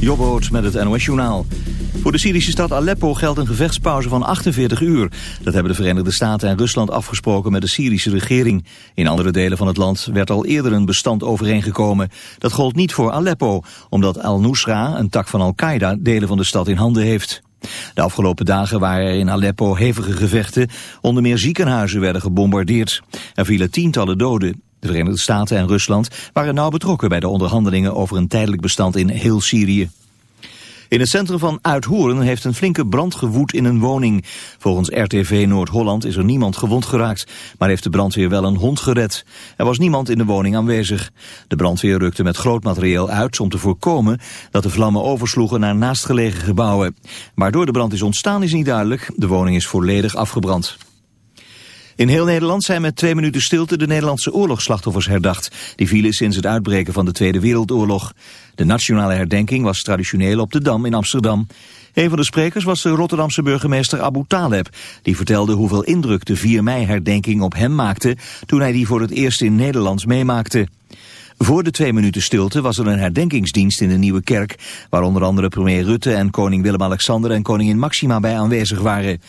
Jobboot met het NOS-journaal. Voor de Syrische stad Aleppo geldt een gevechtspauze van 48 uur. Dat hebben de Verenigde Staten en Rusland afgesproken met de Syrische regering. In andere delen van het land werd al eerder een bestand overeengekomen. Dat gold niet voor Aleppo, omdat al-Nusra, een tak van Al-Qaeda, delen van de stad in handen heeft. De afgelopen dagen waren er in Aleppo hevige gevechten. Onder meer ziekenhuizen werden gebombardeerd. Er vielen tientallen doden. De Verenigde Staten en Rusland waren nauw betrokken bij de onderhandelingen over een tijdelijk bestand in heel Syrië. In het centrum van Uithoorn heeft een flinke brand gewoed in een woning. Volgens RTV Noord-Holland is er niemand gewond geraakt, maar heeft de brandweer wel een hond gered. Er was niemand in de woning aanwezig. De brandweer rukte met groot materieel uit om te voorkomen dat de vlammen oversloegen naar naastgelegen gebouwen. Waardoor de brand is ontstaan is niet duidelijk. De woning is volledig afgebrand. In heel Nederland zijn met twee minuten stilte de Nederlandse oorlogsslachtoffers herdacht. Die vielen sinds het uitbreken van de Tweede Wereldoorlog. De nationale herdenking was traditioneel op de Dam in Amsterdam. Een van de sprekers was de Rotterdamse burgemeester Abu Taleb. Die vertelde hoeveel indruk de 4 mei-herdenking op hem maakte... toen hij die voor het eerst in Nederlands meemaakte. Voor de twee minuten stilte was er een herdenkingsdienst in de Nieuwe Kerk... waar onder andere premier Rutte en koning Willem-Alexander en koningin Maxima bij aanwezig waren.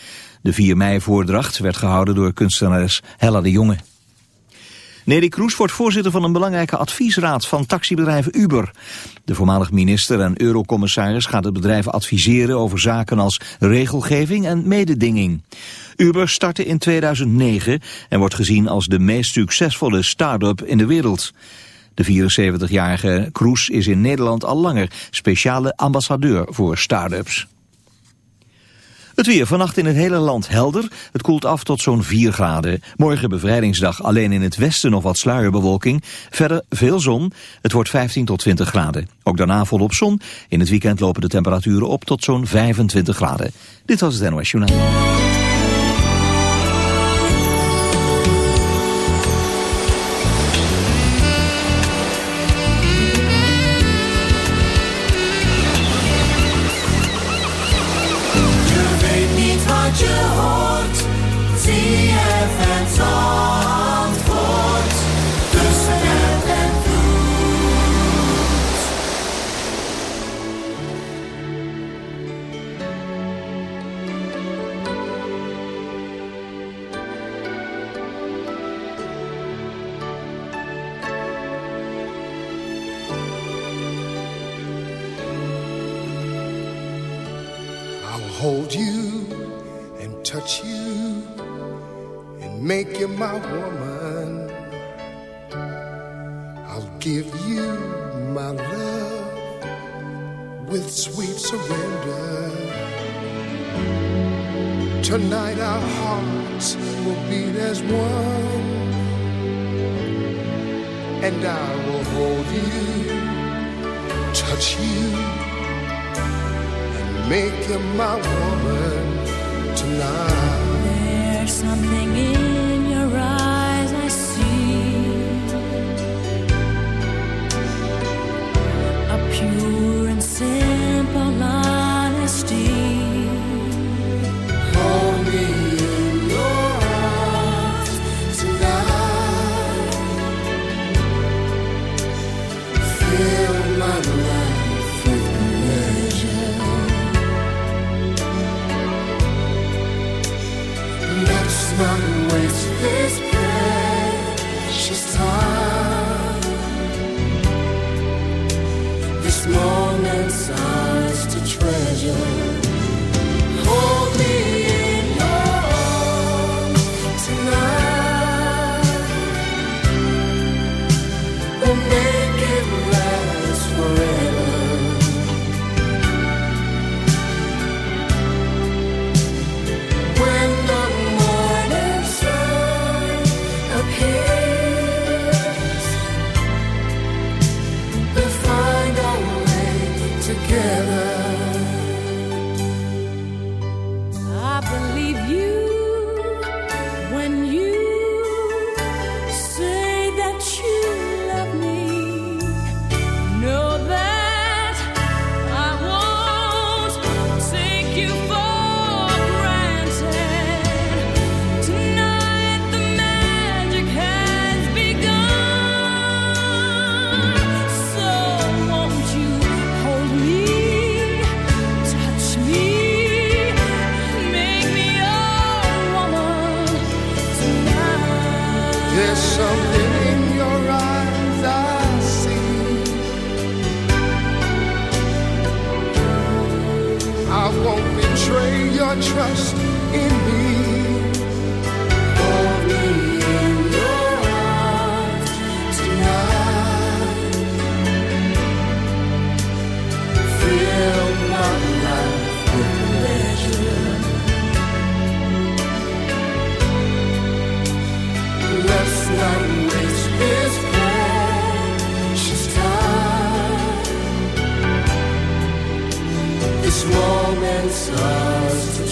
De 4 mei-voordracht werd gehouden door kunstenares Hella de Jonge. Nelly Kroes wordt voorzitter van een belangrijke adviesraad van taxibedrijf Uber. De voormalig minister en eurocommissaris gaat het bedrijf adviseren over zaken als regelgeving en mededinging. Uber startte in 2009 en wordt gezien als de meest succesvolle start-up in de wereld. De 74-jarige Kroes is in Nederland al langer speciale ambassadeur voor start-ups. Het weer vannacht in het hele land helder. Het koelt af tot zo'n 4 graden. Morgen bevrijdingsdag alleen in het westen nog wat sluierbewolking. Verder veel zon. Het wordt 15 tot 20 graden. Ook daarna volop zon. In het weekend lopen de temperaturen op tot zo'n 25 graden. Dit was het NOS Journaal. Moment's ours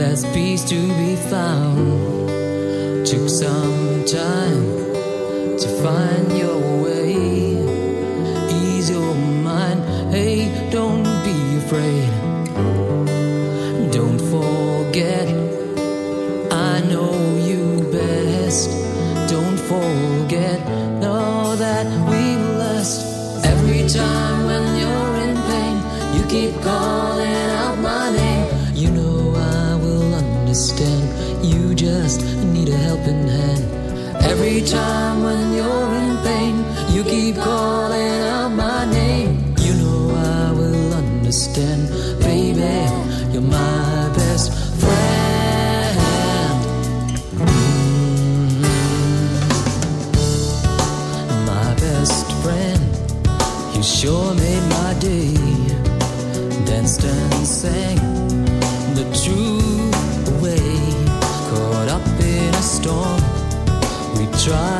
there's peace to be found. Took some time to find your way. Ease your mind, hey, don't be afraid. helping hand. Every time when you're in pain, you keep calling out my name. You know I will understand, baby. You're my try.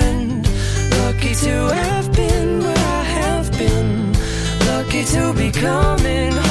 to be coming home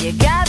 You got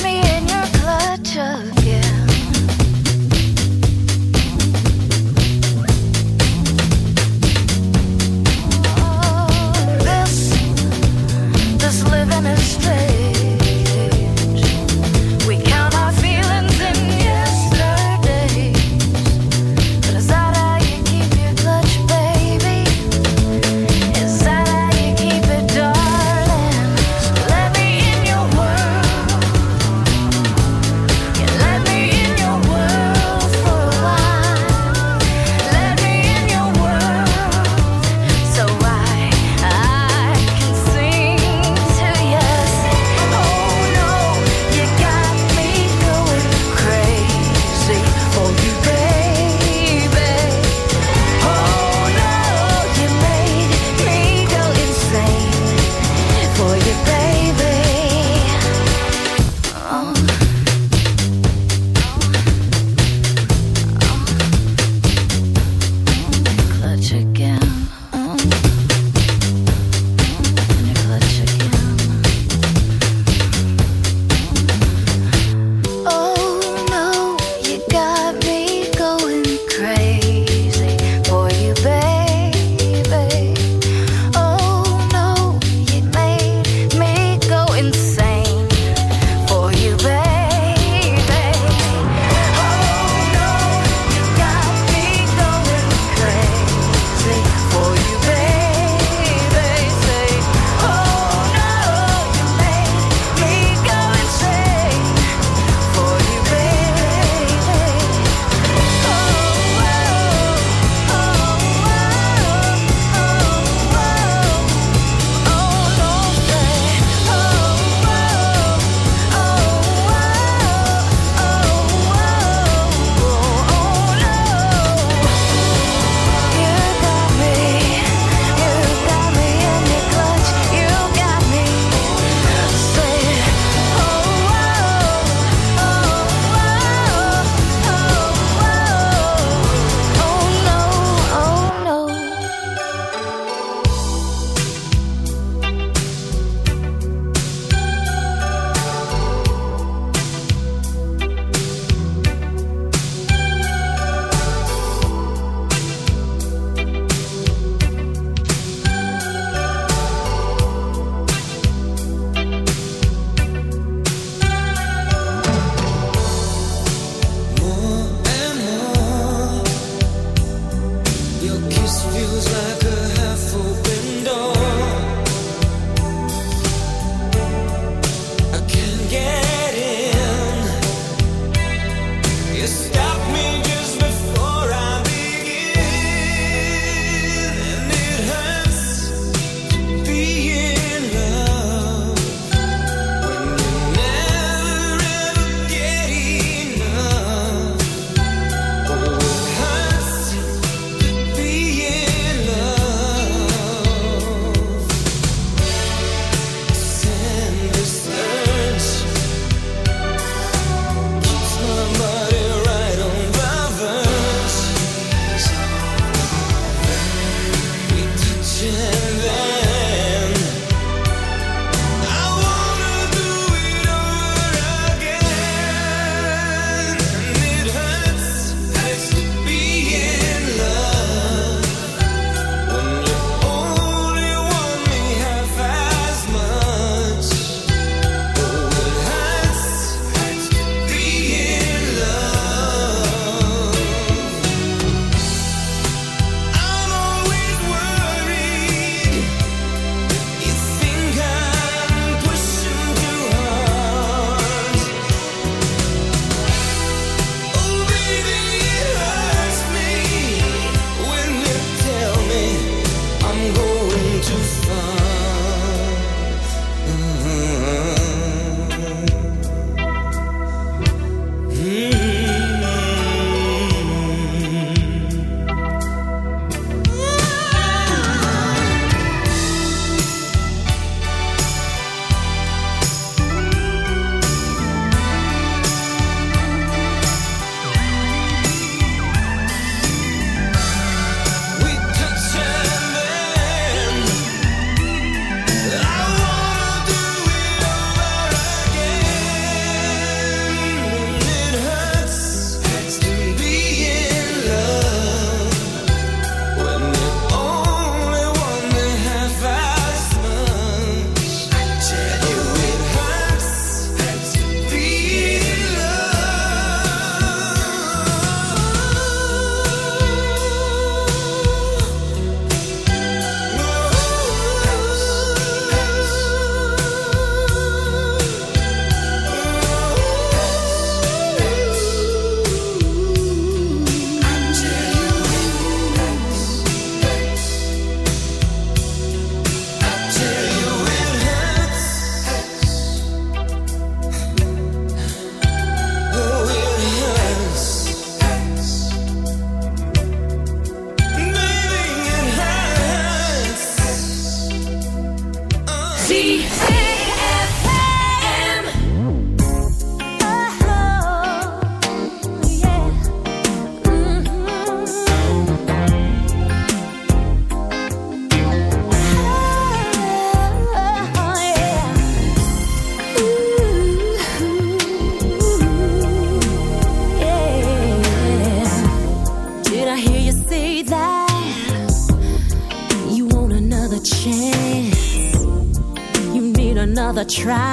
try.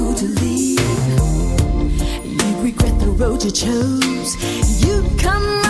able to leave. You regret the road you chose. You come.